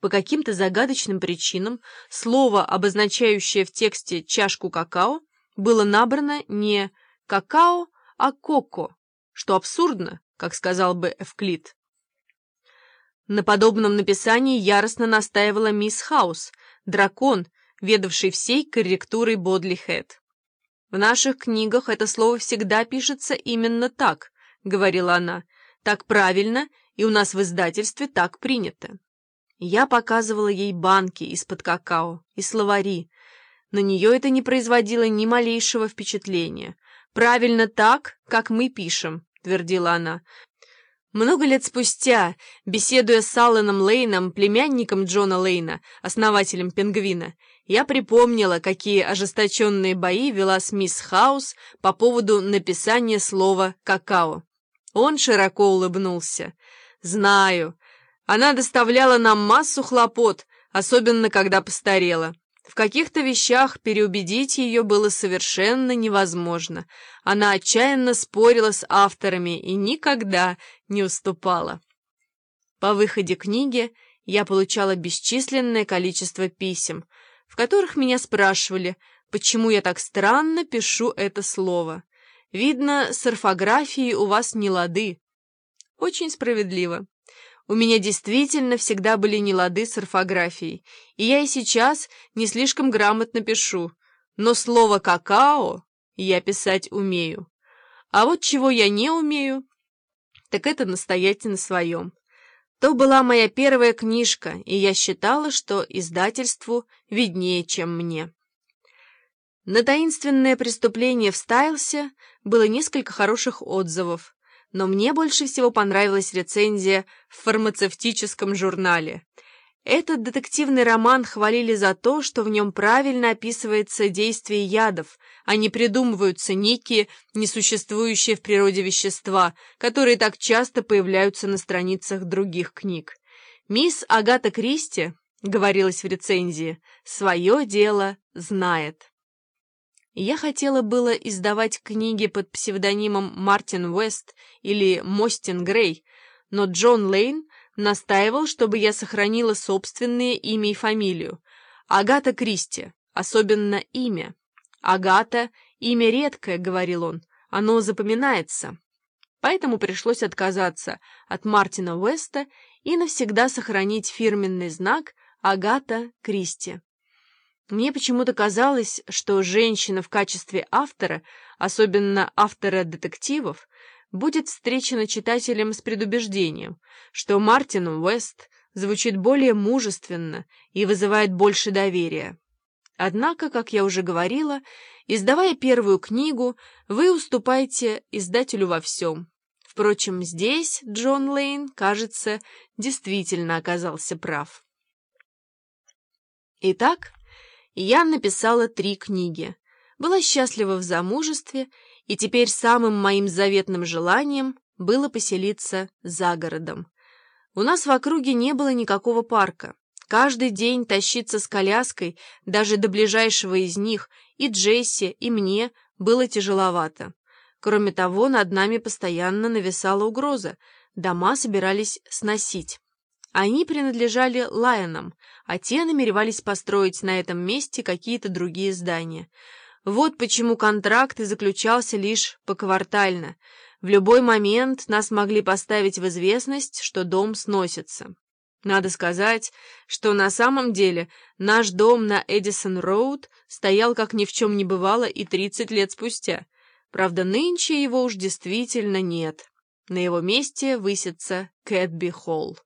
По каким-то загадочным причинам слово, обозначающее в тексте чашку какао, было набрано не «какао», а «коко», что абсурдно, как сказал бы Эвклид. На подобном написании яростно настаивала мисс Хаус, дракон, ведавший всей корректурой Бодли Хэт. «В наших книгах это слово всегда пишется именно так», — говорила она, — «так правильно, и у нас в издательстве так принято». Я показывала ей банки из-под какао и словари. На нее это не производило ни малейшего впечатления. «Правильно так, как мы пишем», — твердила она. Много лет спустя, беседуя с Алленом Лейном, племянником Джона Лейна, основателем «Пингвина», я припомнила, какие ожесточенные бои вела с мисс Хаус по поводу написания слова «какао». Он широко улыбнулся. «Знаю. Она доставляла нам массу хлопот, особенно когда постарела. В каких-то вещах переубедить ее было совершенно невозможно. Она отчаянно спорила с авторами и никогда не уступала. По выходе книги я получала бесчисленное количество писем, в которых меня спрашивали, почему я так странно пишу это слово. Видно, с орфографией у вас не лады. Очень справедливо. У меня действительно всегда были нелады с орфографией, и я и сейчас не слишком грамотно пишу, но слово «какао» я писать умею. А вот чего я не умею, так это настоять на своем. То была моя первая книжка, и я считала, что издательству виднее, чем мне. На таинственное преступление в Стайлсе было несколько хороших отзывов, но мне больше всего понравилась рецензия в фармацевтическом журнале. Этот детективный роман хвалили за то, что в нем правильно описывается действие ядов, а не придумываются некие несуществующие в природе вещества, которые так часто появляются на страницах других книг. «Мисс Агата Кристи», — говорилось в рецензии, — «свое дело знает». Я хотела было издавать книги под псевдонимом Мартин Уэст или Мостин Грей, но Джон Лейн настаивал, чтобы я сохранила собственное имя и фамилию. Агата Кристи, особенно имя. Агата — имя редкое, — говорил он, — оно запоминается. Поэтому пришлось отказаться от Мартина Уэста и навсегда сохранить фирменный знак Агата Кристи. Мне почему-то казалось, что женщина в качестве автора, особенно автора детективов, будет встречена читателем с предубеждением, что Мартин Уэст звучит более мужественно и вызывает больше доверия. Однако, как я уже говорила, издавая первую книгу, вы уступаете издателю во всем. Впрочем, здесь Джон Лейн, кажется, действительно оказался прав. Итак, я написала три книги, была счастлива в замужестве, и теперь самым моим заветным желанием было поселиться за городом. У нас в округе не было никакого парка. Каждый день тащиться с коляской даже до ближайшего из них и Джесси, и мне было тяжеловато. Кроме того, над нами постоянно нависала угроза. Дома собирались сносить. Они принадлежали Лайонам, а те намеревались построить на этом месте какие-то другие здания. Вот почему контракт и заключался лишь поквартально. В любой момент нас могли поставить в известность, что дом сносится. Надо сказать, что на самом деле наш дом на Эдисон-Роуд стоял как ни в чем не бывало и 30 лет спустя. Правда, нынче его уж действительно нет. На его месте высится Кэтби-Холл.